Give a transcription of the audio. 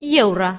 евро